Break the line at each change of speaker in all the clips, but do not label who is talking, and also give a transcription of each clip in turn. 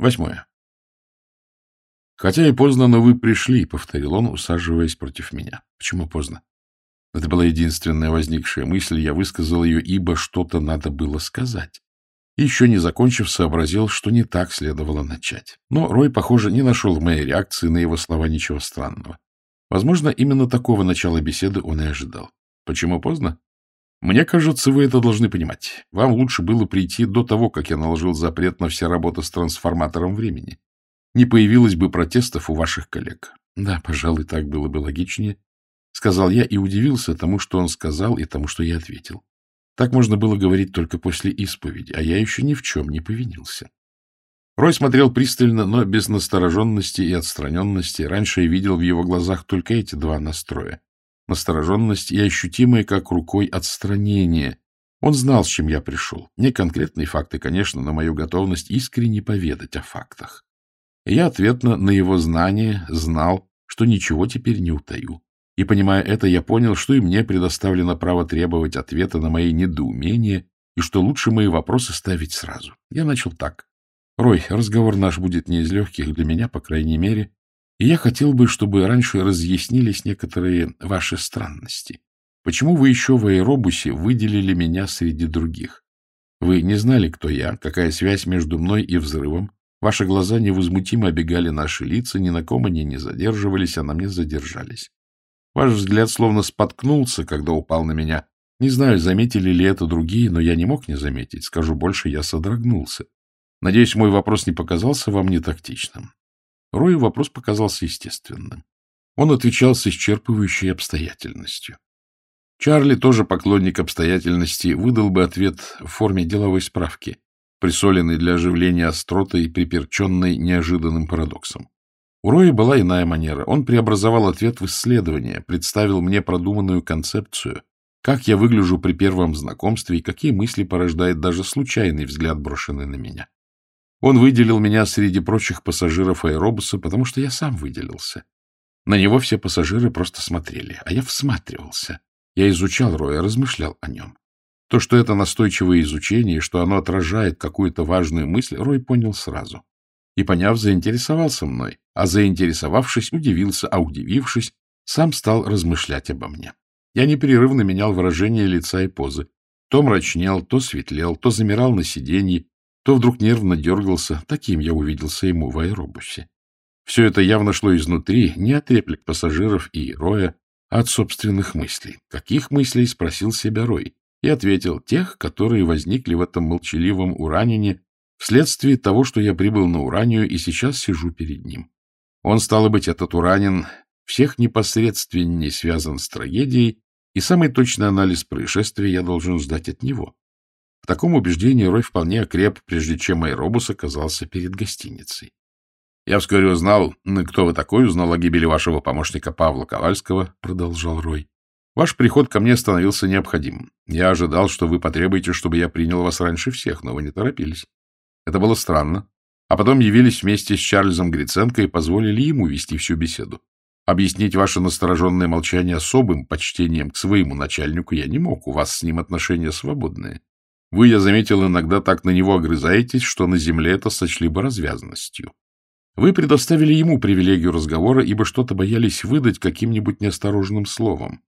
Восьмое. «Хотя и поздно, но вы пришли», — повторил он, усаживаясь против меня. «Почему поздно?» Это была единственная возникшая мысль, я высказал ее, ибо что-то надо было сказать. Еще не закончив, сообразил, что не так следовало начать. Но Рой, похоже, не нашел в моей реакции на его слова ничего странного. Возможно, именно такого начала беседы он и ожидал. Почему поздно? Мне кажется, вы это должны понимать. Вам лучше было прийти до того, как я наложил запрет на все работы с трансформатором времени. Не появилось бы протестов у ваших коллег. Да, пожалуй, так было бы логичнее, — сказал я и удивился тому, что он сказал, и тому, что я ответил. Так можно было говорить только после исповеди, а я еще ни в чем не повинился. Рой смотрел пристально, но без настороженности и отстраненности. Раньше я видел в его глазах только эти два настроя. Настороженность и ощутимое, как рукой, отстранение. Он знал, с чем я пришел. Не конкретные факты, конечно, но мою готовность искренне поведать о фактах. Я ответно на его знание знал, что ничего теперь не утаю. И, понимая это, я понял, что и мне предоставлено право требовать ответа на мои недоумения, и что лучше мои вопросы ставить сразу. Я начал так. Рой, разговор наш будет не из легких, для меня, по крайней мере, и я хотел бы, чтобы раньше разъяснились некоторые ваши странности. Почему вы еще в аэробусе выделили меня среди других? Вы не знали, кто я, какая связь между мной и взрывом? Ваши глаза невозмутимо обегали наши лица, ни на ком они не задерживались, а на мне задержались. Ваш взгляд словно споткнулся, когда упал на меня. Не знаю, заметили ли это другие, но я не мог не заметить. Скажу больше, я содрогнулся. Надеюсь, мой вопрос не показался вам нетактичным. Рою вопрос показался естественным. Он отвечал с исчерпывающей обстоятельностью. Чарли, тоже поклонник обстоятельности, выдал бы ответ в форме деловой справки, присоленной для оживления остротой и приперченной неожиданным парадоксом. У Роя была иная манера. Он преобразовал ответ в исследование, представил мне продуманную концепцию, как я выгляжу при первом знакомстве и какие мысли порождает даже случайный взгляд, брошенный на меня. Он выделил меня среди прочих пассажиров аэробуса, потому что я сам выделился. На него все пассажиры просто смотрели, а я всматривался. Я изучал Роя, размышлял о нем. То, что это настойчивое изучение, что оно отражает какую-то важную мысль, Рой понял сразу и, поняв, заинтересовался мной, а заинтересовавшись, удивился, а удивившись, сам стал размышлять обо мне. Я непрерывно менял выражение лица и позы. То мрачнел, то светлел, то замирал на сиденье, то вдруг нервно дергался. Таким я увиделся ему в аэробусе. Все это явно шло изнутри, не от реплик пассажиров и Роя, а от собственных мыслей. Каких мыслей, спросил себя Рой, и ответил, тех, которые возникли в этом молчаливом уранине вследствие того, что я прибыл на Уранию и сейчас сижу перед ним. Он, стало быть, этот Уранин, всех непосредственнее связан с трагедией, и самый точный анализ происшествия я должен ждать от него. В таком убеждении Рой вполне окреп, прежде чем аэробус оказался перед гостиницей. Я вскоре узнал, кто вы такой, узнал о гибели вашего помощника Павла Ковальского, — продолжал Рой. Ваш приход ко мне становился необходимым. Я ожидал, что вы потребуете, чтобы я принял вас раньше всех, но вы не торопились. Это было странно. А потом явились вместе с Чарльзом Гриценко и позволили ему вести всю беседу. Объяснить ваше настороженное молчание особым почтением к своему начальнику я не мог, у вас с ним отношения свободные. Вы, я заметил, иногда так на него огрызаетесь, что на земле это сочли бы развязанностью. Вы предоставили ему привилегию разговора, ибо что-то боялись выдать каким-нибудь неосторожным словом.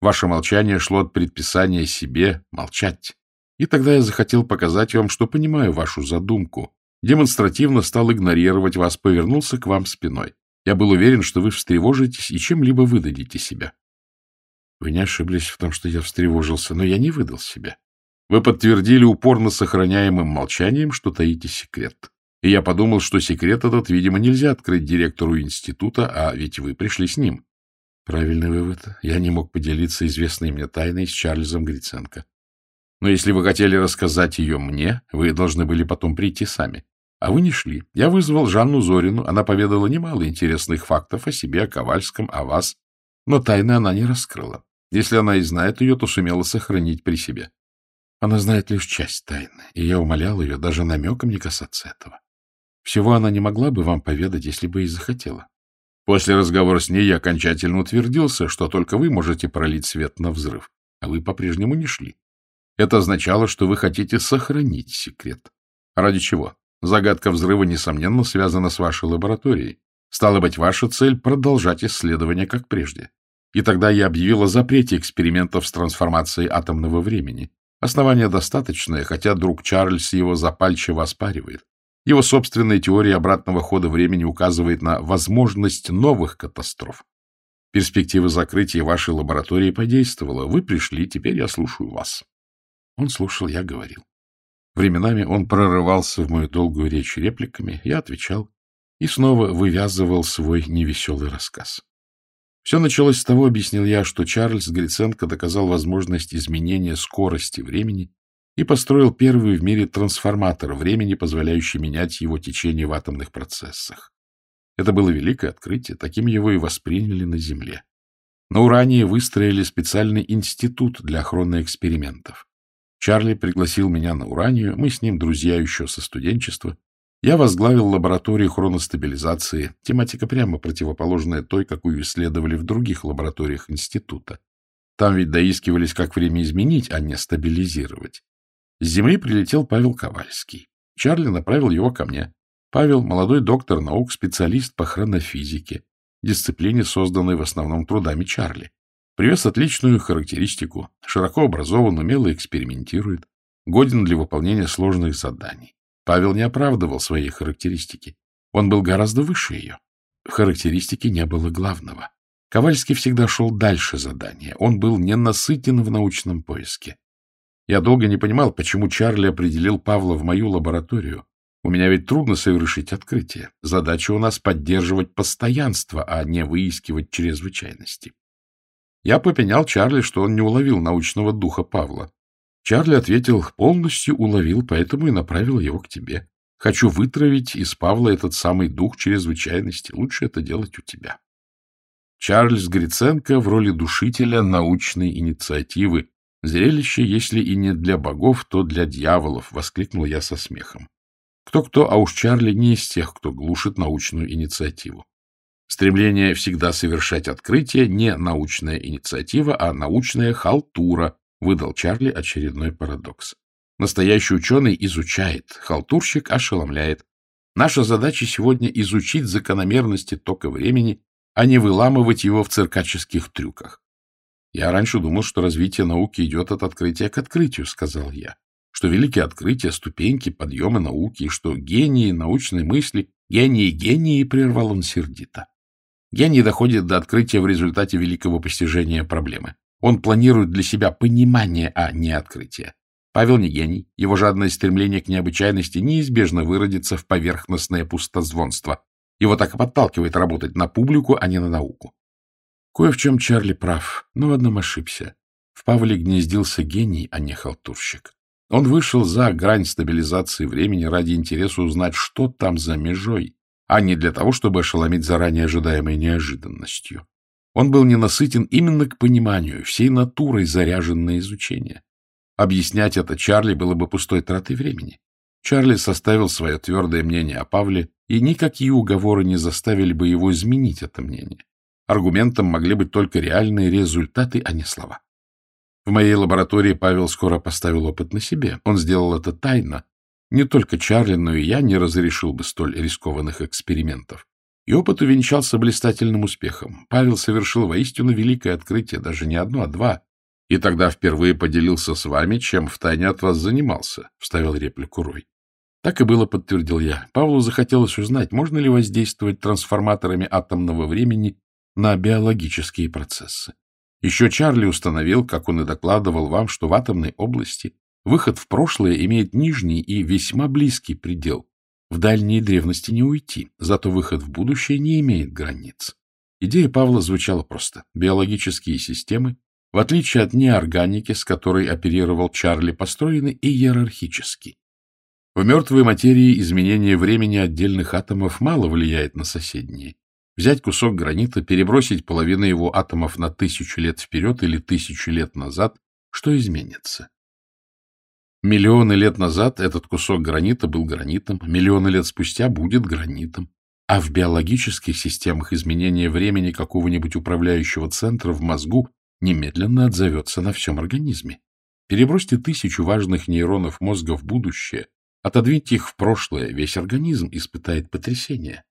Ваше молчание шло от предписания себе молчать. И тогда я захотел показать вам, что понимаю вашу задумку. Демонстративно стал игнорировать вас, повернулся к вам спиной. Я был уверен, что вы встревожитесь и чем-либо выдадите себя. Вы не ошиблись в том, что я встревожился, но я не выдал себя. Вы подтвердили упорно сохраняемым молчанием, что таите секрет. И я подумал, что секрет этот, видимо, нельзя открыть директору института, а ведь вы пришли с ним. Правильный вывод. Я не мог поделиться известной мне тайной с Чарльзом Гриценко. Но если вы хотели рассказать ее мне, вы должны были потом прийти сами. А вы не шли. Я вызвал Жанну Зорину. Она поведала немало интересных фактов о себе, о Ковальском, о вас. Но тайны она не раскрыла. Если она и знает ее, то сумела сохранить при себе. Она знает лишь часть тайны, и я умолял ее даже намеком не касаться этого. Всего она не могла бы вам поведать, если бы и захотела. После разговора с ней я окончательно утвердился, что только вы можете пролить свет на взрыв, а вы по-прежнему не шли. Это означало, что вы хотите сохранить секрет. Ради чего? Загадка взрыва, несомненно, связана с вашей лабораторией. Стало быть, ваша цель — продолжать исследования, как прежде. И тогда я объявил запрете экспериментов с трансформацией атомного времени. Основания достаточное, хотя друг Чарльз его запальчиво оспаривает. Его собственная теория обратного хода времени указывает на возможность новых катастроф. Перспектива закрытия вашей лаборатории подействовала. Вы пришли, теперь я слушаю вас. Он слушал, я говорил. Временами он прорывался в мою долгую речь репликами, я отвечал и снова вывязывал свой невеселый рассказ. Все началось с того, объяснил я, что Чарльз Гриценко доказал возможность изменения скорости времени и построил первый в мире трансформатор времени, позволяющий менять его течение в атомных процессах. Это было великое открытие, таким его и восприняли на Земле. На Уране выстроили специальный институт для охраны экспериментов. Чарли пригласил меня на Уранию, мы с ним друзья еще со студенчества. Я возглавил лабораторию хроностабилизации, тематика прямо противоположная той, какую исследовали в других лабораториях института. Там ведь доискивались, как время изменить, а не стабилизировать. С Земли прилетел Павел Ковальский. Чарли направил его ко мне. Павел — молодой доктор наук, специалист по хронофизике, дисциплине, созданной в основном трудами Чарли. Привез отличную характеристику, широко образован, умело экспериментирует, годен для выполнения сложных заданий. Павел не оправдывал своей характеристики. Он был гораздо выше ее. Характеристики не было главного. Ковальский всегда шел дальше задания. Он был ненасытен в научном поиске. Я долго не понимал, почему Чарли определил Павла в мою лабораторию. У меня ведь трудно совершить открытие. Задача у нас поддерживать постоянство, а не выискивать чрезвычайности. Я попенял Чарли, что он не уловил научного духа Павла. Чарли ответил, полностью уловил, поэтому и направил его к тебе. Хочу вытравить из Павла этот самый дух чрезвычайности. Лучше это делать у тебя. Чарльз Гриценко в роли душителя научной инициативы. Зрелище, если и не для богов, то для дьяволов, — воскликнул я со смехом. Кто-кто, а уж Чарли не из тех, кто глушит научную инициативу. Стремление всегда совершать открытие не научная инициатива, а научная халтура, выдал Чарли очередной парадокс. Настоящий ученый изучает, халтурщик ошеломляет. Наша задача сегодня изучить закономерности тока времени, а не выламывать его в циркаческих трюках. Я раньше думал, что развитие науки идет от открытия к открытию, сказал я, что великие открытия, ступеньки, подъемы науки, и что гении научной мысли, гении гении, прервал он сердито. Гений доходит до открытия в результате великого постижения проблемы. Он планирует для себя понимание, а не открытие. Павел не гений. Его жадное стремление к необычайности неизбежно выродится в поверхностное пустозвонство. Его так и подталкивает работать на публику, а не на науку. Кое в чем Чарли прав, но в одном ошибся. В Павле гнездился гений, а не халтурщик. Он вышел за грань стабилизации времени ради интереса узнать, что там за межой, а не для того, чтобы ошеломить заранее ожидаемой неожиданностью. Он был ненасытен именно к пониманию, всей натурой заряжен изучение. Объяснять это Чарли было бы пустой тратой времени. Чарли составил свое твердое мнение о Павле, и никакие уговоры не заставили бы его изменить это мнение. Аргументом могли быть только реальные результаты, а не слова. В моей лаборатории Павел скоро поставил опыт на себе. Он сделал это тайно, не только Чарли, но и я не разрешил бы столь рискованных экспериментов. И опыт увенчался блистательным успехом. Павел совершил воистину великое открытие, даже не одно, а два. И тогда впервые поделился с вами, чем втайне от вас занимался, — вставил реплику Рой. Так и было, подтвердил я. Павлу захотелось узнать, можно ли воздействовать трансформаторами атомного времени на биологические процессы. Еще Чарли установил, как он и докладывал вам, что в атомной области Выход в прошлое имеет нижний и весьма близкий предел. В дальние древности не уйти, зато выход в будущее не имеет границ. Идея Павла звучала просто. Биологические системы, в отличие от неорганики, с которой оперировал Чарли, построены иерархически. В мертвой материи изменение времени отдельных атомов мало влияет на соседние. Взять кусок гранита, перебросить половину его атомов на тысячу лет вперед или тысячу лет назад, что изменится? Миллионы лет назад этот кусок гранита был гранитом, миллионы лет спустя будет гранитом. А в биологических системах изменение времени какого-нибудь управляющего центра в мозгу немедленно отзовется на всем организме. Перебросьте тысячу важных нейронов мозга в будущее, Отодвиньте их в прошлое, весь организм испытает потрясение.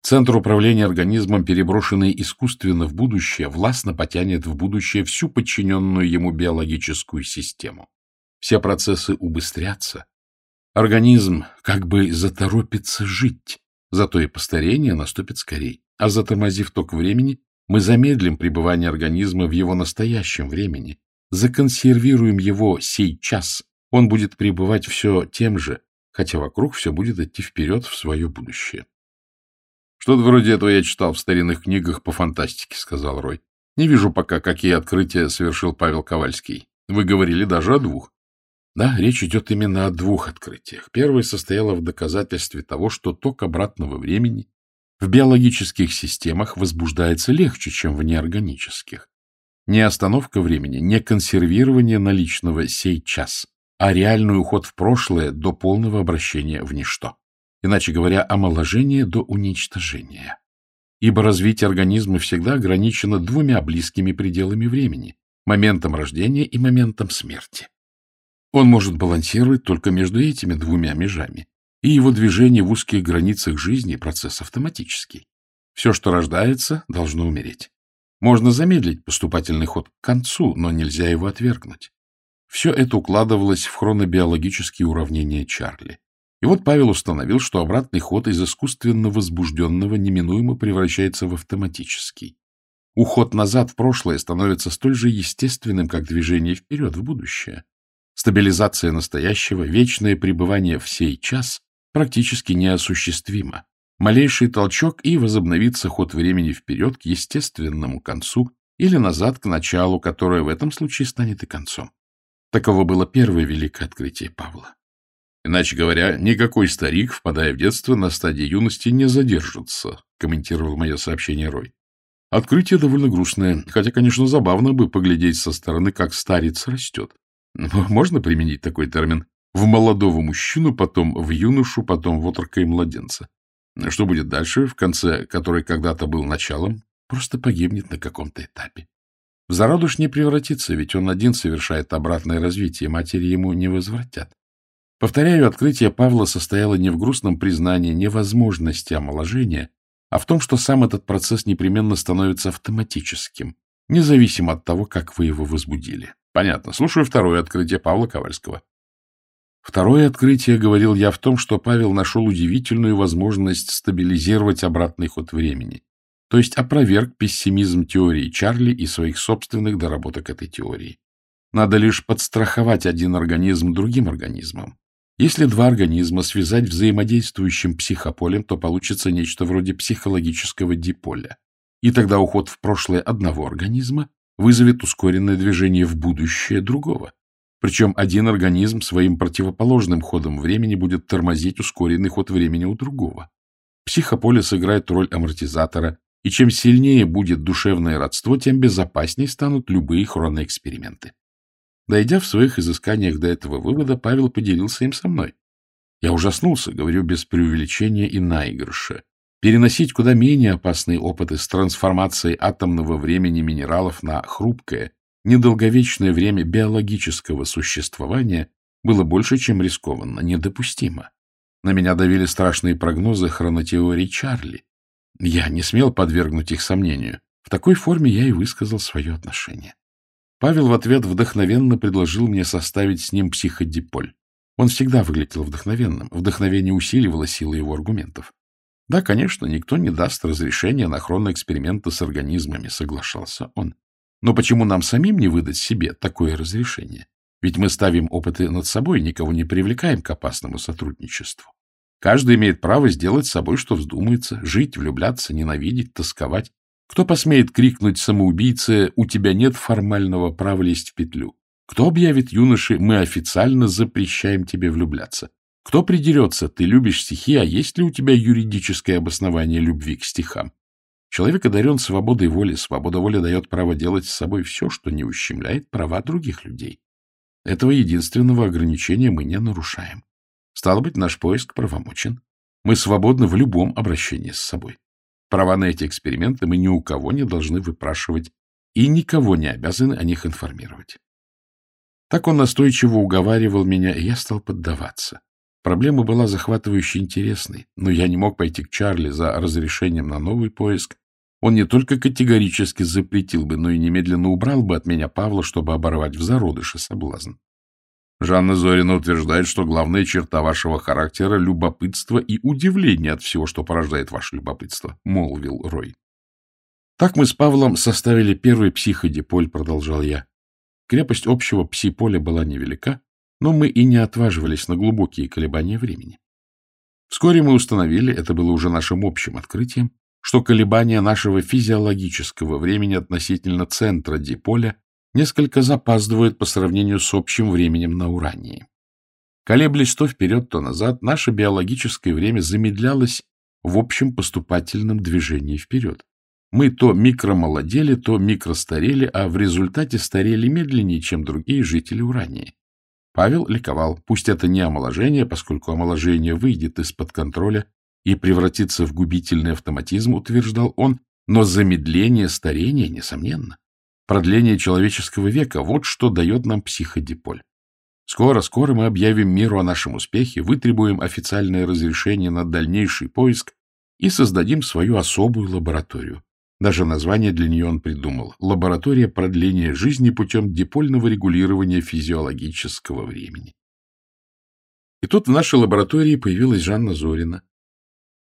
Центр управления организмом, переброшенный искусственно в будущее, властно потянет в будущее всю подчиненную ему биологическую систему. Все процессы убыстрятся. Организм как бы заторопится жить, зато и постарение наступит скорее. А затормозив ток времени, мы замедлим пребывание организма в его настоящем времени, законсервируем его сей час. Он будет пребывать все тем же, хотя вокруг все будет идти вперед в свое будущее. Что-то вроде этого я читал в старинных книгах по фантастике, — сказал Рой. Не вижу пока, какие открытия совершил Павел Ковальский. Вы говорили даже о двух. Да, речь идет именно о двух открытиях. Первое состояло в доказательстве того, что ток обратного времени в биологических системах возбуждается легче, чем в неорганических. Не остановка времени, не консервирование наличного сей час, а реальный уход в прошлое до полного обращения в ничто иначе говоря, омоложение до уничтожения. Ибо развитие организма всегда ограничено двумя близкими пределами времени — моментом рождения и моментом смерти. Он может балансировать только между этими двумя межами, и его движение в узких границах жизни — процесс автоматический. Все, что рождается, должно умереть. Можно замедлить поступательный ход к концу, но нельзя его отвергнуть. Все это укладывалось в хронобиологические уравнения Чарли. И вот Павел установил, что обратный ход из искусственно возбужденного неминуемо превращается в автоматический. Уход назад в прошлое становится столь же естественным, как движение вперед в будущее. Стабилизация настоящего, вечное пребывание в сей час практически неосуществимо. Малейший толчок и возобновится ход времени вперед к естественному концу или назад к началу, которое в этом случае станет и концом. Таково было первое великое открытие Павла. Иначе говоря, никакой старик, впадая в детство, на стадии юности не задержится, комментировал мое сообщение Рой. Открытие довольно грустное, хотя, конечно, забавно бы поглядеть со стороны, как старец растет. Можно применить такой термин? В молодого мужчину, потом в юношу, потом в отрока и младенца. Что будет дальше, в конце, который когда-то был началом, просто погибнет на каком-то этапе. В зародыш не превратится, ведь он один совершает обратное развитие, матери ему не возвратят. Повторяю, открытие Павла состояло не в грустном признании невозможности омоложения, а в том, что сам этот процесс непременно становится автоматическим, независимо от того, как вы его возбудили. Понятно. Слушаю второе открытие Павла Ковальского. Второе открытие, говорил я, в том, что Павел нашел удивительную возможность стабилизировать обратный ход времени, то есть опроверг пессимизм теории Чарли и своих собственных доработок этой теории. Надо лишь подстраховать один организм другим организмом. Если два организма связать взаимодействующим психополем, то получится нечто вроде психологического диполя. И тогда уход в прошлое одного организма вызовет ускоренное движение в будущее другого. Причем один организм своим противоположным ходом времени будет тормозить ускоренный ход времени у другого. Психополе сыграет роль амортизатора, и чем сильнее будет душевное родство, тем безопаснее станут любые хроноэксперименты. Дойдя в своих изысканиях до этого вывода, Павел поделился им со мной. Я ужаснулся, говорю без преувеличения и наигрыша. Переносить куда менее опасные опыты с трансформацией атомного времени минералов на хрупкое, недолговечное время биологического существования было больше, чем рискованно, недопустимо. На меня давили страшные прогнозы хронотеории Чарли. Я не смел подвергнуть их сомнению. В такой форме я и высказал свое отношение. Павел в ответ вдохновенно предложил мне составить с ним психодиполь. Он всегда выглядел вдохновенным. Вдохновение усиливало силы его аргументов. Да, конечно, никто не даст разрешения на хроноэксперименты с организмами, соглашался он. Но почему нам самим не выдать себе такое разрешение? Ведь мы ставим опыты над собой, никого не привлекаем к опасному сотрудничеству. Каждый имеет право сделать с собой, что вздумается, жить, влюбляться, ненавидеть, тосковать, кто посмеет крикнуть самоубийце «У тебя нет формального права лезть в петлю»? Кто объявит юноше «Мы официально запрещаем тебе влюбляться»? Кто придерется «Ты любишь стихи, а есть ли у тебя юридическое обоснование любви к стихам»? Человек одарен свободой воли. Свобода воли дает право делать с собой все, что не ущемляет права других людей. Этого единственного ограничения мы не нарушаем. Стало быть, наш поиск правомочен. Мы свободны в любом обращении с собой. Права на эти эксперименты мы ни у кого не должны выпрашивать и никого не обязаны о них информировать. Так он настойчиво уговаривал меня, и я стал поддаваться. Проблема была захватывающе интересной, но я не мог пойти к Чарли за разрешением на новый поиск. Он не только категорически запретил бы, но и немедленно убрал бы от меня Павла, чтобы оборвать в зародыше соблазн. Жанна Зорина утверждает, что главная черта вашего характера — любопытство и удивление от всего, что порождает ваше любопытство, — молвил Рой. Так мы с Павлом составили первый психодиполь, — продолжал я. Крепость общего псиполя была невелика, но мы и не отваживались на глубокие колебания времени. Вскоре мы установили, это было уже нашим общим открытием, что колебания нашего физиологического времени относительно центра диполя несколько запаздывают по сравнению с общим временем на Урании. Колеблясь то вперед, то назад, наше биологическое время замедлялось в общем поступательном движении вперед. Мы то микромолодели, то микростарели, а в результате старели медленнее, чем другие жители Урании. Павел ликовал. Пусть это не омоложение, поскольку омоложение выйдет из-под контроля и превратится в губительный автоматизм, утверждал он, но замедление старения, несомненно. Продление человеческого века — вот что дает нам психодиполь. Скоро-скоро мы объявим миру о нашем успехе, вытребуем официальное разрешение на дальнейший поиск и создадим свою особую лабораторию. Даже название для нее он придумал — «Лаборатория продления жизни путем дипольного регулирования физиологического времени». И тут в нашей лаборатории появилась Жанна Зорина.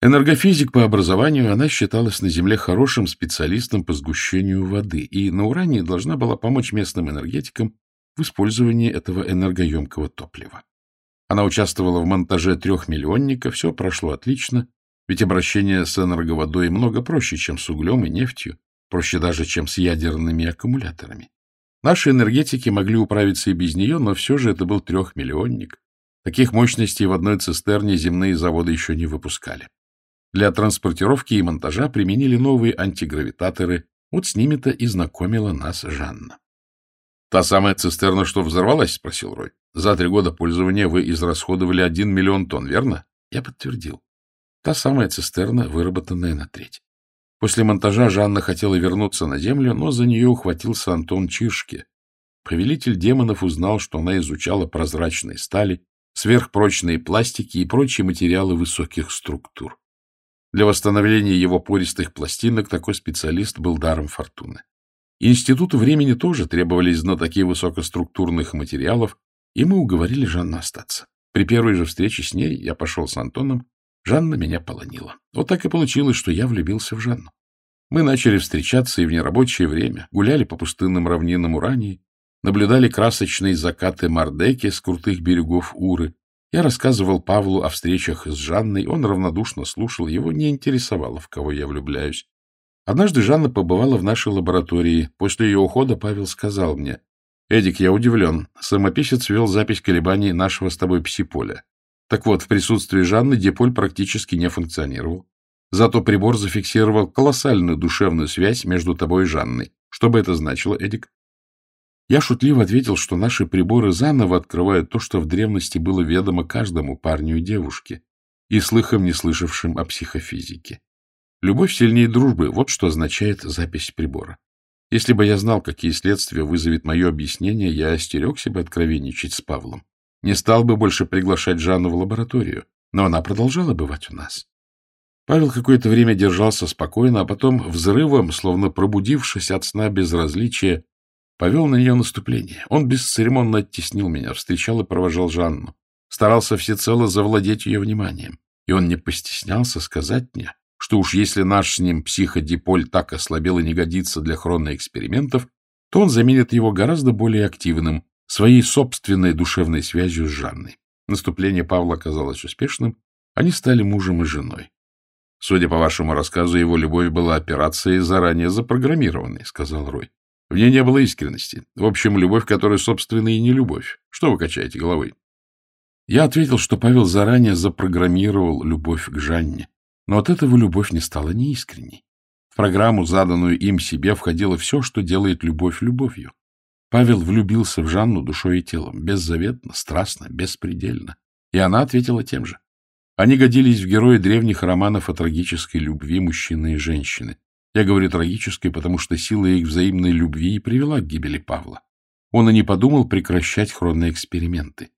Энергофизик по образованию, она считалась на Земле хорошим специалистом по сгущению воды, и на Уране должна была помочь местным энергетикам в использовании этого энергоемкого топлива. Она участвовала в монтаже трехмиллионника, все прошло отлично, ведь обращение с энерговодой много проще, чем с углем и нефтью, проще даже, чем с ядерными аккумуляторами. Наши энергетики могли управиться и без нее, но все же это был трехмиллионник. Таких мощностей в одной цистерне земные заводы еще не выпускали. Для транспортировки и монтажа применили новые антигравитаторы. Вот с ними-то и знакомила нас Жанна. — Та самая цистерна, что взорвалась? — спросил Рой. — За три года пользования вы израсходовали один миллион тонн, верно? Я подтвердил. Та самая цистерна, выработанная на треть. После монтажа Жанна хотела вернуться на землю, но за нее ухватился Антон Чиршке. Повелитель демонов узнал, что она изучала прозрачные стали, сверхпрочные пластики и прочие материалы высоких структур. Для восстановления его пористых пластинок такой специалист был даром фортуны. Институту времени тоже требовались знатоки высокоструктурных материалов, и мы уговорили Жанну остаться. При первой же встрече с ней я пошел с Антоном Жанна меня полонила. Вот так и получилось, что я влюбился в Жанну. Мы начали встречаться и в нерабочее время, гуляли по пустынным равнинам Урании, наблюдали красочные закаты Мардеки с крутых берегов Уры. Я рассказывал Павлу о встречах с Жанной, он равнодушно слушал, его не интересовало, в кого я влюбляюсь. Однажды Жанна побывала в нашей лаборатории. После ее ухода Павел сказал мне, «Эдик, я удивлен. Самописец вел запись колебаний нашего с тобой псиполя. Так вот, в присутствии Жанны диполь практически не функционировал. Зато прибор зафиксировал колоссальную душевную связь между тобой и Жанной. Что бы это значило, Эдик? Я шутливо ответил, что наши приборы заново открывают то, что в древности было ведомо каждому парню и девушке, и слыхом не слышавшим о психофизике. Любовь сильнее дружбы — вот что означает запись прибора. Если бы я знал, какие следствия вызовет мое объяснение, я остерегся бы откровенничать с Павлом не стал бы больше приглашать Жанну в лабораторию, но она продолжала бывать у нас. Павел какое-то время держался спокойно, а потом взрывом, словно пробудившись от сна безразличия, повел на нее наступление. Он бесцеремонно оттеснил меня, встречал и провожал Жанну, старался всецело завладеть ее вниманием, и он не постеснялся сказать мне, что уж если наш с ним психодиполь так ослабел и не годится для хроноэкспериментов, то он заменит его гораздо более активным, своей собственной душевной связью с Жанной. Наступление Павла оказалось успешным, они стали мужем и женой. Судя по вашему рассказу, его любовь была операцией заранее запрограммированной, — сказал Рой. В ней не было искренности. В общем, любовь, которая, собственно, и не любовь. Что вы качаете головой? Я ответил, что Павел заранее запрограммировал любовь к Жанне, но от этого любовь не стала неискренней. В программу, заданную им себе, входило все, что делает любовь любовью. Павел влюбился в Жанну душой и телом, беззаветно, страстно, беспредельно. И она ответила тем же. Они годились в герои древних романов о трагической любви мужчины и женщины. Я говорю трагической, потому что сила их взаимной любви и привела к гибели Павла. Он и не подумал прекращать хронные эксперименты.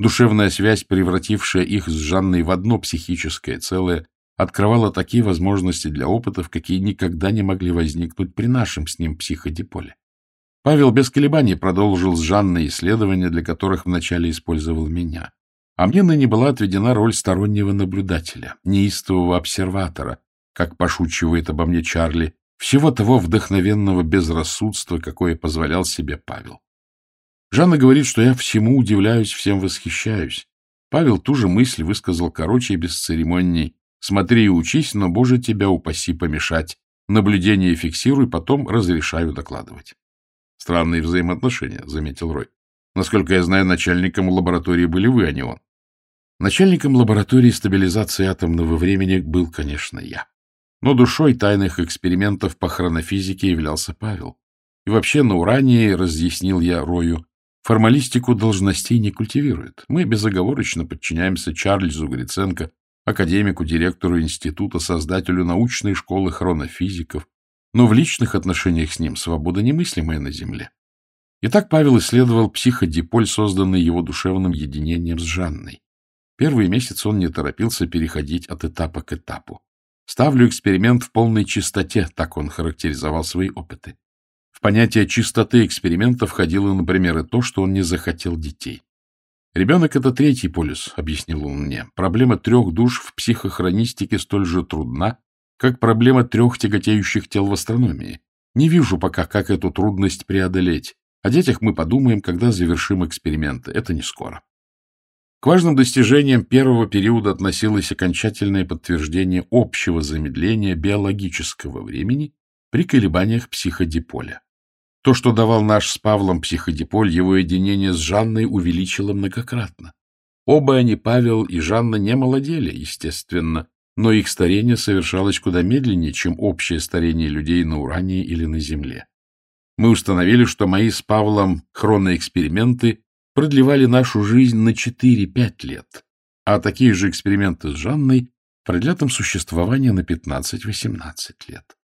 Душевная связь, превратившая их с Жанной в одно психическое целое, открывала такие возможности для опытов, какие никогда не могли возникнуть при нашем с ним психодиполе. Павел без колебаний продолжил с Жанной исследования, для которых вначале использовал меня. А мне ныне была отведена роль стороннего наблюдателя, неистового обсерватора, как пошучивает обо мне Чарли, всего того вдохновенного безрассудства, какое позволял себе Павел. Жанна говорит, что я всему удивляюсь, всем восхищаюсь. Павел ту же мысль высказал короче и без церемоний. Смотри и учись, но, Боже, тебя упаси помешать. Наблюдение фиксируй, потом разрешаю докладывать. Странные взаимоотношения, — заметил Рой. Насколько я знаю, начальником лаборатории были вы, а не он. Начальником лаборатории стабилизации атомного времени был, конечно, я. Но душой тайных экспериментов по хронофизике являлся Павел. И вообще на Урании, разъяснил я Рою, формалистику должностей не культивирует. Мы безоговорочно подчиняемся Чарльзу Гриценко, академику, директору института, создателю научной школы хронофизиков, но в личных отношениях с ним свобода немыслимая на Земле. Итак, Павел исследовал психодиполь, созданный его душевным единением с Жанной. Первые месяцы он не торопился переходить от этапа к этапу. Ставлю эксперимент в полной чистоте, так он характеризовал свои опыты. В понятие чистоты эксперимента входило, например, и то, что он не захотел детей. Ребенок — это третий полюс, — объяснил он мне. Проблема трех душ в психохронистике столь же трудна, как проблема трех тяготеющих тел в астрономии. Не вижу пока, как эту трудность преодолеть. О детях мы подумаем, когда завершим эксперименты. Это не скоро. К важным достижениям первого периода относилось окончательное подтверждение общего замедления биологического времени при колебаниях психодиполя. То, что давал наш с Павлом психодиполь, его единение с Жанной увеличило многократно. Оба они, Павел и Жанна, не молодели, естественно, но их старение совершалось куда медленнее, чем общее старение людей на Уране или на Земле. Мы установили, что мои с Павлом хроноэксперименты продлевали нашу жизнь на 4-5 лет, а такие же эксперименты с Жанной продлят им существование на 15-18 лет.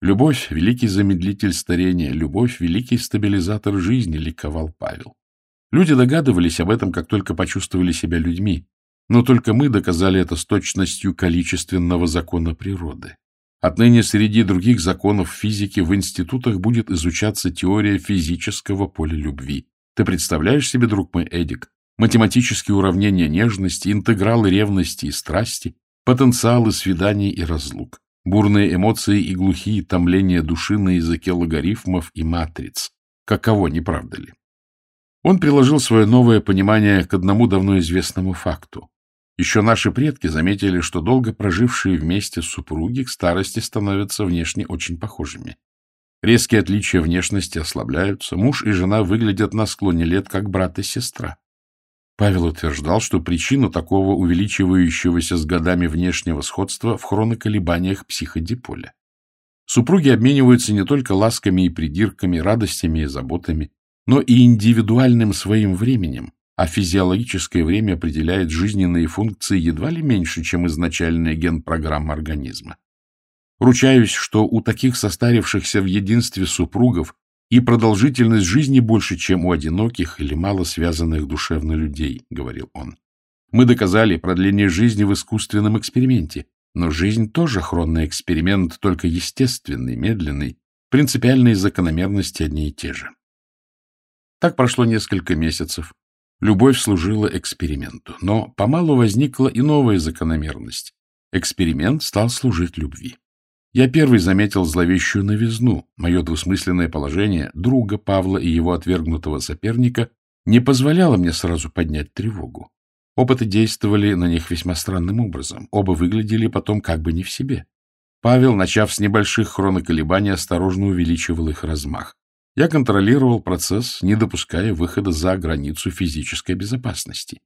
Любовь — великий замедлитель старения, любовь — великий стабилизатор жизни, ликовал Павел. Люди догадывались об этом, как только почувствовали себя людьми, но только мы доказали это с точностью количественного закона природы. Отныне среди других законов физики в институтах будет изучаться теория физического поля любви. Ты представляешь себе, друг мой Эдик, математические уравнения нежности, интегралы ревности и страсти, потенциалы свиданий и разлук, бурные эмоции и глухие томления души на языке логарифмов и матриц. Каково, не правда ли? Он приложил свое новое понимание к одному давно известному факту. Еще наши предки заметили, что долго прожившие вместе супруги к старости становятся внешне очень похожими. Резкие отличия внешности ослабляются, муж и жена выглядят на склоне лет как брат и сестра. Павел утверждал, что причина такого увеличивающегося с годами внешнего сходства в хроноколебаниях психодиполя. Супруги обмениваются не только ласками и придирками, радостями и заботами, но и индивидуальным своим временем, а физиологическое время определяет жизненные функции едва ли меньше, чем изначальная генпрограмма организма. Ручаюсь, что у таких состарившихся в единстве супругов и продолжительность жизни больше, чем у одиноких или мало связанных душевно людей, — говорил он. Мы доказали продление жизни в искусственном эксперименте, но жизнь тоже хронный эксперимент, только естественный, медленный, принципиальные закономерности одни и те же. Так прошло несколько месяцев, Любовь служила эксперименту, но помалу возникла и новая закономерность. Эксперимент стал служить любви. Я первый заметил зловещую новизну. Мое двусмысленное положение друга Павла и его отвергнутого соперника не позволяло мне сразу поднять тревогу. Опыты действовали на них весьма странным образом. Оба выглядели потом как бы не в себе. Павел, начав с небольших хроноколебаний, осторожно увеличивал их размах. Я контролировал процесс, не допуская выхода за границу физической безопасности.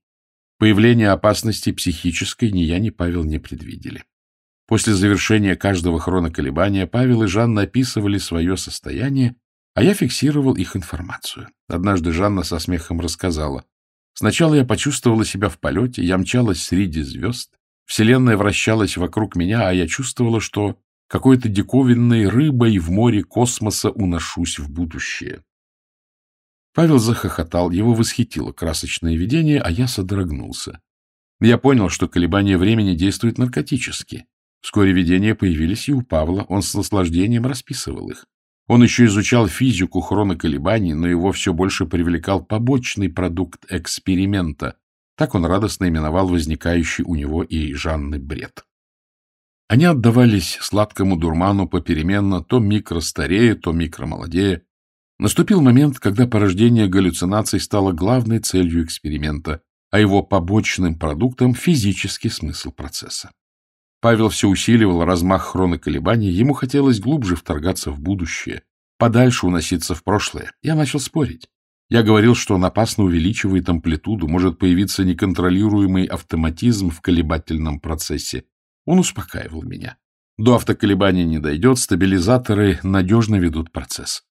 Появление опасности психической ни я, ни Павел не предвидели. После завершения каждого хроноколебания Павел и Жанна описывали свое состояние, а я фиксировал их информацию. Однажды Жанна со смехом рассказала. Сначала я почувствовала себя в полете, я мчалась среди звезд, Вселенная вращалась вокруг меня, а я чувствовала, что какой-то диковинной рыбой в море космоса уношусь в будущее. Павел захохотал, его восхитило красочное видение, а я содрогнулся. Я понял, что колебания времени действуют наркотически. Вскоре видения появились и у Павла, он с наслаждением расписывал их. Он еще изучал физику хроноколебаний, но его все больше привлекал побочный продукт эксперимента. Так он радостно именовал возникающий у него и Жанны бред. Они отдавались сладкому дурману попеременно, то микростарея, то микромолодея. Наступил момент, когда порождение галлюцинаций стало главной целью эксперимента, а его побочным продуктом — физический смысл процесса. Павел все усиливал размах хроноколебаний, ему хотелось глубже вторгаться в будущее, подальше уноситься в прошлое. Я начал спорить. Я говорил, что он опасно увеличивает амплитуду, может появиться неконтролируемый автоматизм в колебательном процессе. Он успокаивал меня. До автоколебаний не дойдет, стабилизаторы надежно ведут процесс.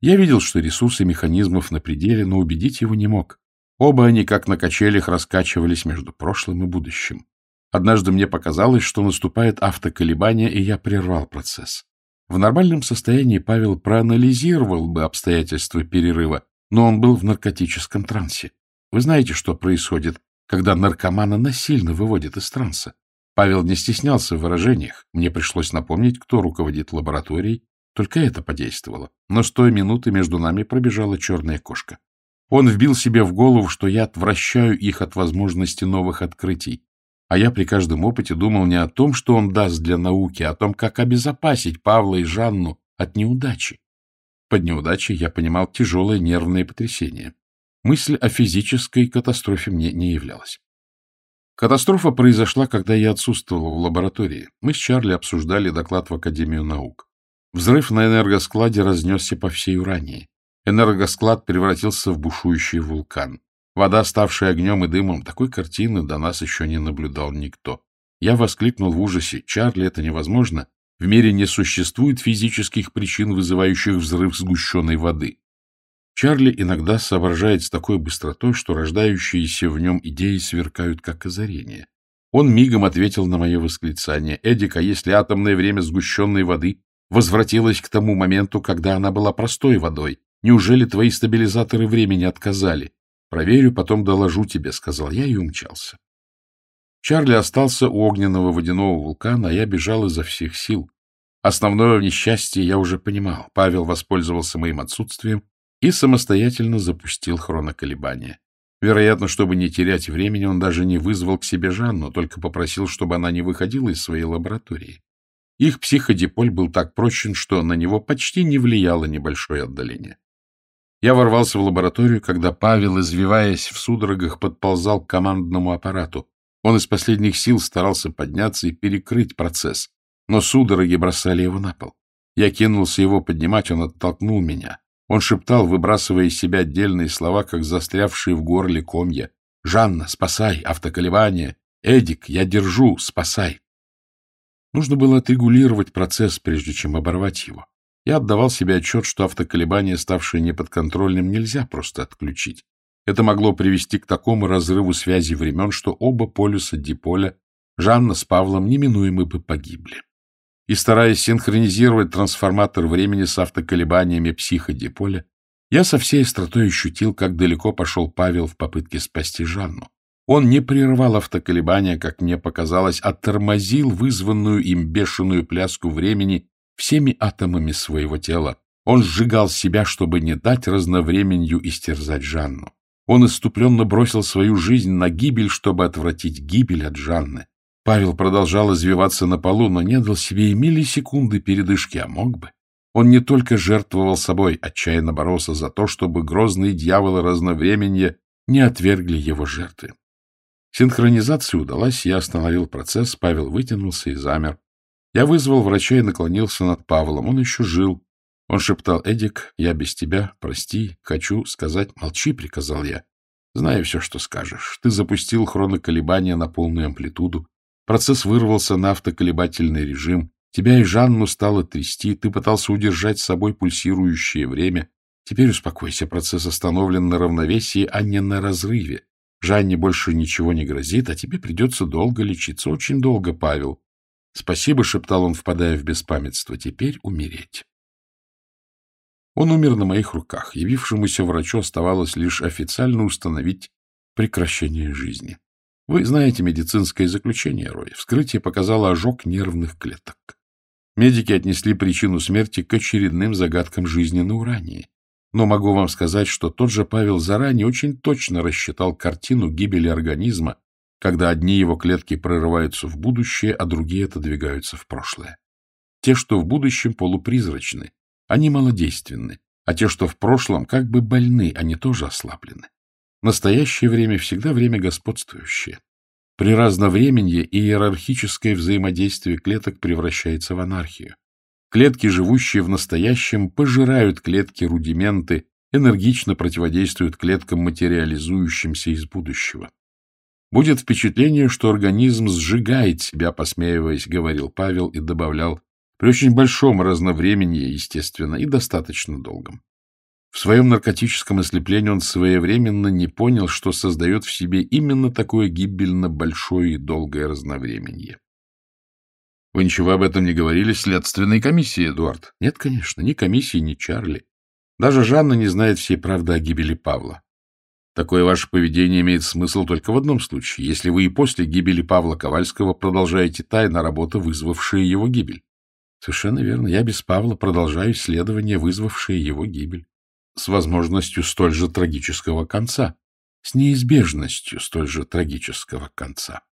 Я видел, что ресурсы механизмов на пределе, но убедить его не мог. Оба они, как на качелях, раскачивались между прошлым и будущим. Однажды мне показалось, что наступает автоколебание, и я прервал процесс. В нормальном состоянии Павел проанализировал бы обстоятельства перерыва, но он был в наркотическом трансе. Вы знаете, что происходит, когда наркомана насильно выводят из транса? Павел не стеснялся в выражениях. Мне пришлось напомнить, кто руководит лабораторией. Только это подействовало. Но с той минуты между нами пробежала черная кошка. Он вбил себе в голову, что я отвращаю их от возможности новых открытий, а я при каждом опыте думал не о том, что он даст для науки, а о том, как обезопасить Павла и Жанну от неудачи. Под неудачей я понимал тяжелое нервное потрясение. Мысль о физической катастрофе мне не являлась. Катастрофа произошла, когда я отсутствовал в лаборатории. Мы с Чарли обсуждали доклад в Академию наук. Взрыв на энергоскладе разнесся по всей Урании. Энергосклад превратился в бушующий вулкан. Вода, ставшая огнем и дымом, такой картины до нас еще не наблюдал никто. Я воскликнул в ужасе. Чарли, это невозможно. В мире не существует физических причин, вызывающих взрыв сгущенной воды. Чарли иногда соображает с такой быстротой, что рождающиеся в нем идеи сверкают, как озарение. Он мигом ответил на мое восклицание. «Эдик, а если атомное время сгущенной воды возвратилось к тому моменту, когда она была простой водой, неужели твои стабилизаторы времени отказали? Проверю, потом доложу тебе, — сказал я и умчался. Чарли остался у огненного водяного вулкана, а я бежал изо всех сил. Основное несчастье я уже понимал. Павел воспользовался моим отсутствием и самостоятельно запустил хроноколебания. Вероятно, чтобы не терять времени, он даже не вызвал к себе Жанну, только попросил, чтобы она не выходила из своей лаборатории. Их психодиполь был так прочен, что на него почти не влияло небольшое отдаление. Я ворвался в лабораторию, когда Павел, извиваясь в судорогах, подползал к командному аппарату. Он из последних сил старался подняться и перекрыть процесс, но судороги бросали его на пол. Я кинулся его поднимать, он оттолкнул меня. Он шептал, выбрасывая из себя отдельные слова, как застрявшие в горле комья. «Жанна, спасай! Автоколебание! Эдик, я держу! Спасай!» Нужно было отрегулировать процесс, прежде чем оборвать его. Я отдавал себе отчет, что автоколебания, ставшие неподконтрольным, нельзя просто отключить. Это могло привести к такому разрыву связи времен, что оба полюса диполя, Жанна с Павлом, неминуемо бы погибли. И стараясь синхронизировать трансформатор времени с автоколебаниями психодиполя, я со всей остротой ощутил, как далеко пошел Павел в попытке спасти Жанну. Он не прервал автоколебания, как мне показалось, а тормозил вызванную им бешеную пляску времени всеми атомами своего тела. Он сжигал себя, чтобы не дать разновременью истерзать Жанну. Он иступленно бросил свою жизнь на гибель, чтобы отвратить гибель от Жанны. Павел продолжал извиваться на полу, но не дал себе и миллисекунды передышки, а мог бы. Он не только жертвовал собой, отчаянно боролся за то, чтобы грозные дьяволы разновременья не отвергли его жертвы. Синхронизация удалась, я остановил процесс, Павел вытянулся и замер. Я вызвал врача и наклонился над Павлом. Он еще жил. Он шептал, «Эдик, я без тебя, прости, хочу сказать...» «Молчи», — приказал я. «Знаю все, что скажешь. Ты запустил хроноколебания на полную амплитуду. Процесс вырвался на автоколебательный режим. Тебя и Жанну стало трясти. Ты пытался удержать с собой пульсирующее время. Теперь успокойся, процесс остановлен на равновесии, а не на разрыве. Жанне больше ничего не грозит, а тебе придется долго лечиться, очень долго, Павел. — Спасибо, — шептал он, впадая в беспамятство, — теперь умереть. Он умер на моих руках. Явившемуся врачу оставалось лишь официально установить прекращение жизни. Вы знаете медицинское заключение, Рой. Вскрытие показало ожог нервных клеток. Медики отнесли причину смерти к очередным загадкам жизни на Урании. Но могу вам сказать, что тот же Павел заранее очень точно рассчитал картину гибели организма, когда одни его клетки прорываются в будущее, а другие отодвигаются в прошлое. Те, что в будущем полупризрачны, они малодейственны, а те, что в прошлом, как бы больны, они тоже ослаблены. Настоящее время всегда время господствующее. При разновременье иерархическое взаимодействие клеток превращается в анархию. Клетки, живущие в настоящем, пожирают клетки-рудименты, энергично противодействуют клеткам, материализующимся из будущего. Будет впечатление, что организм сжигает себя, посмеиваясь, говорил Павел и добавлял, при очень большом разновременье, естественно, и достаточно долгом. В своем наркотическом ослеплении он своевременно не понял, что создает в себе именно такое гибельно большое и долгое разновременье. Вы ничего об этом не говорили следственной комиссии, Эдуард? Нет, конечно, ни комиссии, ни Чарли. Даже Жанна не знает всей правды о гибели Павла. Такое ваше поведение имеет смысл только в одном случае, если вы и после гибели Павла Ковальского продолжаете тайно работу, вызвавшая его гибель. Совершенно верно. Я без Павла продолжаю исследование, вызвавшее его гибель с возможностью столь же трагического конца, с неизбежностью столь же трагического конца.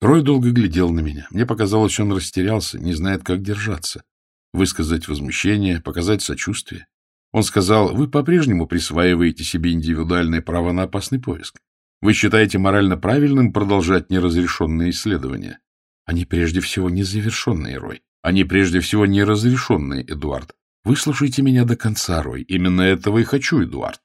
Рой долго глядел на меня. Мне показалось, он растерялся, не знает, как держаться. Высказать возмущение, показать сочувствие. Он сказал, вы по-прежнему присваиваете себе индивидуальное право на опасный поиск. Вы считаете морально правильным продолжать неразрешенные исследования? Они прежде всего незавершенные, Рой. Они прежде всего неразрешенные, Эдуард. Выслушайте меня до конца, Рой. Именно этого и хочу, Эдуард.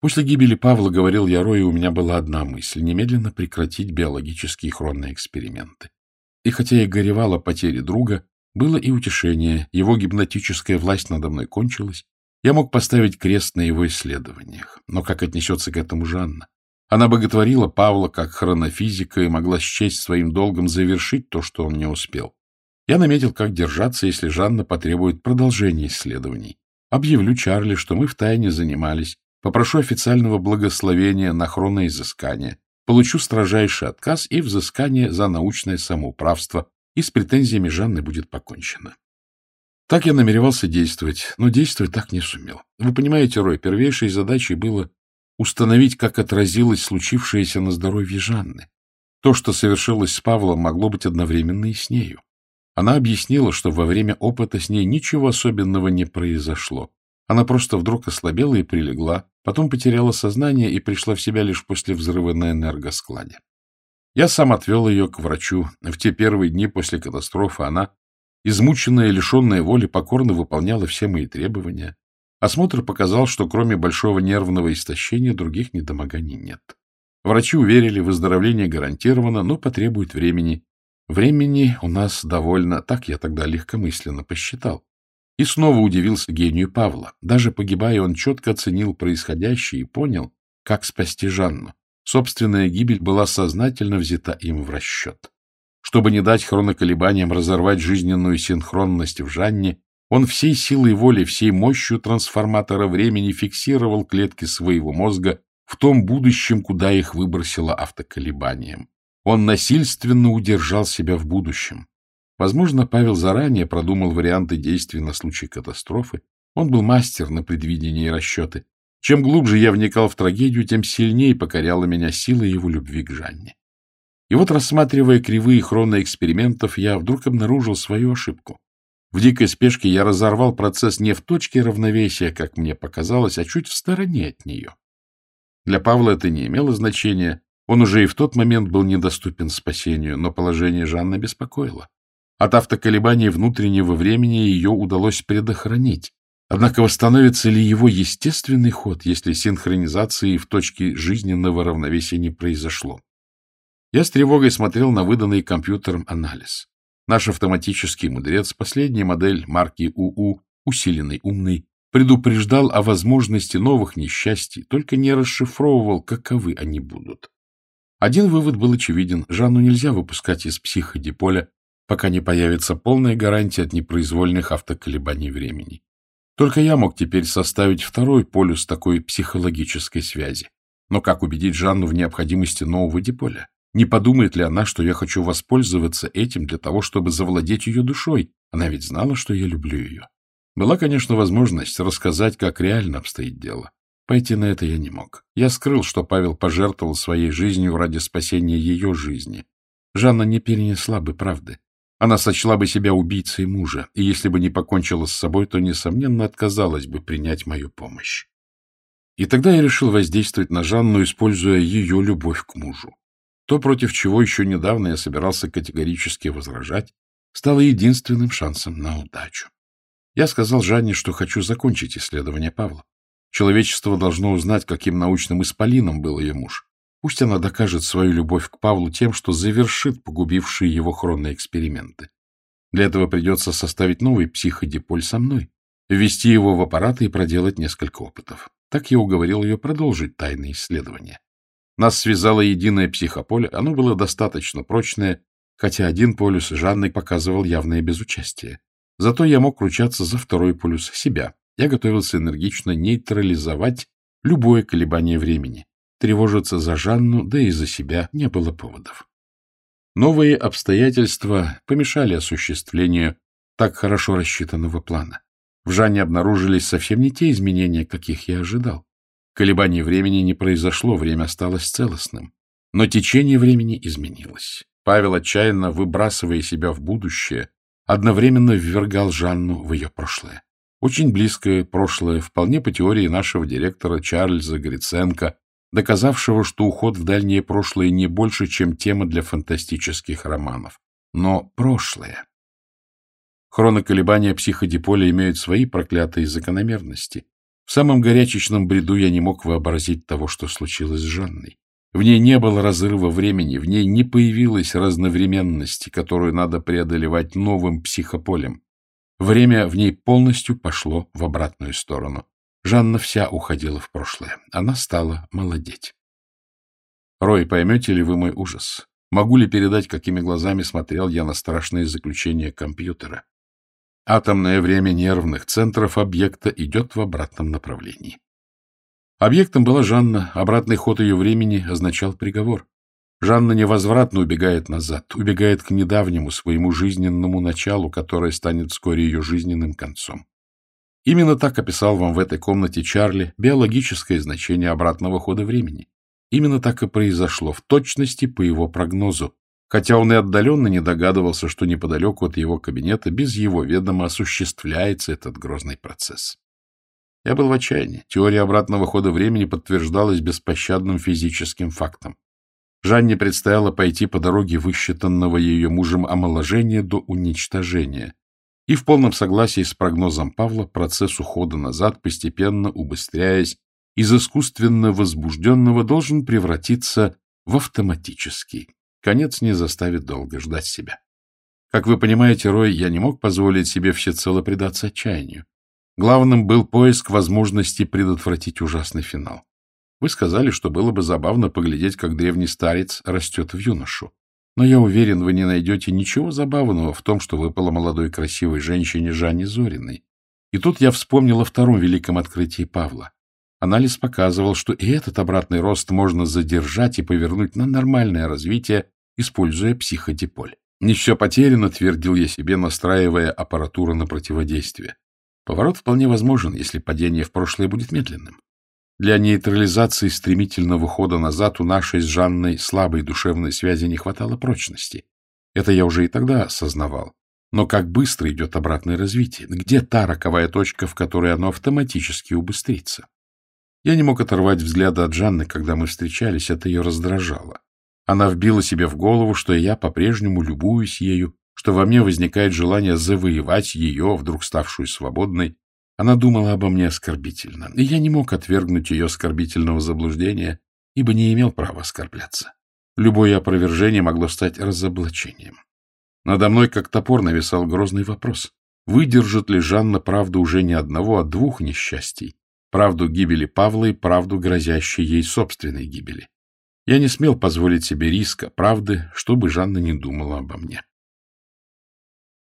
После гибели Павла, говорил я Рой, у меня была одна мысль — немедленно прекратить биологические хронные эксперименты. И хотя я горевала потере друга, было и утешение, его гипнотическая власть надо мной кончилась, я мог поставить крест на его исследованиях. Но как отнесется к этому Жанна? Она боготворила Павла как хронофизика и могла счесть своим долгом завершить то, что он не успел. Я наметил, как держаться, если Жанна потребует продолжения исследований. Объявлю Чарли, что мы втайне занимались, попрошу официального благословения на хроноизыскание, получу строжайший отказ и взыскание за научное самоуправство, и с претензиями Жанны будет покончено. Так я намеревался действовать, но действовать так не сумел. Вы понимаете, Рой, первейшей задачей было установить, как отразилось случившееся на здоровье Жанны. То, что совершилось с Павлом, могло быть одновременно и с нею. Она объяснила, что во время опыта с ней ничего особенного не произошло. Она просто вдруг ослабела и прилегла, потом потеряла сознание и пришла в себя лишь после взрыва на энергоскладе. Я сам отвел ее к врачу. В те первые дни после катастрофы она, измученная и лишенная воли, покорно выполняла все мои требования. Осмотр показал, что кроме большого нервного истощения других недомоганий нет. Врачи уверили, выздоровление гарантировано, но потребует времени, Времени у нас довольно, так я тогда легкомысленно посчитал. И снова удивился гению Павла. Даже погибая, он четко оценил происходящее и понял, как спасти Жанну. Собственная гибель была сознательно взята им в расчет. Чтобы не дать хроноколебаниям разорвать жизненную синхронность в Жанне, он всей силой воли, всей мощью трансформатора времени фиксировал клетки своего мозга в том будущем, куда их выбросило автоколебанием. Он насильственно удержал себя в будущем. Возможно, Павел заранее продумал варианты действий на случай катастрофы. Он был мастер на предвидение и расчеты. Чем глубже я вникал в трагедию, тем сильнее покоряла меня сила его любви к Жанне. И вот, рассматривая кривые хроны экспериментов, я вдруг обнаружил свою ошибку. В дикой спешке я разорвал процесс не в точке равновесия, как мне показалось, а чуть в стороне от нее. Для Павла это не имело значения, он уже и в тот момент был недоступен спасению, но положение Жанны беспокоило. От автоколебаний внутреннего времени ее удалось предохранить. Однако восстановится ли его естественный ход, если синхронизации в точке жизненного равновесия не произошло? Я с тревогой смотрел на выданный компьютером анализ. Наш автоматический мудрец, последняя модель марки УУ, усиленный умный, предупреждал о возможности новых несчастий, только не расшифровывал, каковы они будут. Один вывод был очевиден. Жанну нельзя выпускать из психодиполя, пока не появится полная гарантия от непроизвольных автоколебаний времени. Только я мог теперь составить второй полюс такой психологической связи. Но как убедить Жанну в необходимости нового диполя? Не подумает ли она, что я хочу воспользоваться этим для того, чтобы завладеть ее душой? Она ведь знала, что я люблю ее. Была, конечно, возможность рассказать, как реально обстоит дело. Пойти на это я не мог. Я скрыл, что Павел пожертвовал своей жизнью ради спасения ее жизни. Жанна не перенесла бы правды. Она сочла бы себя убийцей мужа, и если бы не покончила с собой, то, несомненно, отказалась бы принять мою помощь. И тогда я решил воздействовать на Жанну, используя ее любовь к мужу. То, против чего еще недавно я собирался категорически возражать, стало единственным шансом на удачу. Я сказал Жанне, что хочу закончить исследование Павла. Человечество должно узнать, каким научным исполином был ее муж. Пусть она докажет свою любовь к Павлу тем, что завершит погубившие его хронные эксперименты. Для этого придется составить новый психодиполь со мной, ввести его в аппараты и проделать несколько опытов. Так я уговорил ее продолжить тайные исследования. Нас связало единое психополе, оно было достаточно прочное, хотя один полюс Жанны показывал явное безучастие. Зато я мог ручаться за второй полюс себя. Я готовился энергично нейтрализовать любое колебание времени. Тревожиться за Жанну, да и за себя не было поводов. Новые обстоятельства помешали осуществлению так хорошо рассчитанного плана. В Жанне обнаружились совсем не те изменения, каких я ожидал. Колебание времени не произошло, время осталось целостным. Но течение времени изменилось. Павел, отчаянно выбрасывая себя в будущее, одновременно ввергал Жанну в ее прошлое. Очень близкое прошлое, вполне по теории нашего директора Чарльза Гриценко, доказавшего, что уход в дальнее прошлое не больше, чем тема для фантастических романов. Но прошлое. Хроноколебания психодиполя имеют свои проклятые закономерности. В самом горячечном бреду я не мог вообразить того, что случилось с Жанной. В ней не было разрыва времени, в ней не появилось разновременности, которую надо преодолевать новым психополем. Время в ней полностью пошло в обратную сторону. Жанна вся уходила в прошлое. Она стала молодеть. Рой, поймете ли вы мой ужас? Могу ли передать, какими глазами смотрел я на страшные заключения компьютера? Атомное время нервных центров объекта идет в обратном направлении. Объектом была Жанна, обратный ход ее времени означал приговор. Жанна невозвратно убегает назад, убегает к недавнему своему жизненному началу, которое станет вскоре ее жизненным концом. Именно так описал вам в этой комнате Чарли биологическое значение обратного хода времени. Именно так и произошло, в точности по его прогнозу, хотя он и отдаленно не догадывался, что неподалеку от его кабинета без его ведома осуществляется этот грозный процесс. Я был в отчаянии. Теория обратного хода времени подтверждалась беспощадным физическим фактом. Жанне предстояло пойти по дороге высчитанного ее мужем омоложения до уничтожения. И в полном согласии с прогнозом Павла процесс ухода назад, постепенно убыстряясь, из искусственно возбужденного должен превратиться в автоматический. Конец не заставит долго ждать себя. Как вы понимаете, Рой, я не мог позволить себе всецело предаться отчаянию. Главным был поиск возможности предотвратить ужасный финал. Вы сказали, что было бы забавно поглядеть, как древний старец растет в юношу. Но я уверен, вы не найдете ничего забавного в том, что выпало молодой красивой женщине Жанне Зориной. И тут я вспомнил о втором великом открытии Павла. Анализ показывал, что и этот обратный рост можно задержать и повернуть на нормальное развитие, используя психодиполь. Не все потеряно, твердил я себе, настраивая аппаратуру на противодействие. Поворот вполне возможен, если падение в прошлое будет медленным. Для нейтрализации стремительного хода назад у нашей с Жанной слабой душевной связи не хватало прочности. Это я уже и тогда осознавал. Но как быстро идет обратное развитие? Где та роковая точка, в которой оно автоматически убыстрится? Я не мог оторвать взгляда от Жанны, когда мы встречались, это ее раздражало. Она вбила себе в голову, что я по-прежнему любуюсь ею, что во мне возникает желание завоевать ее, вдруг ставшую свободной. Она думала обо мне оскорбительно, и я не мог отвергнуть ее оскорбительного заблуждения, ибо не имел права оскорбляться. Любое опровержение могло стать разоблачением. Надо мной, как топор, нависал грозный вопрос. Выдержит ли Жанна правду уже не одного, а двух несчастий? Правду гибели Павла и правду, грозящей ей собственной гибели. Я не смел позволить себе риска правды, чтобы Жанна не думала обо мне.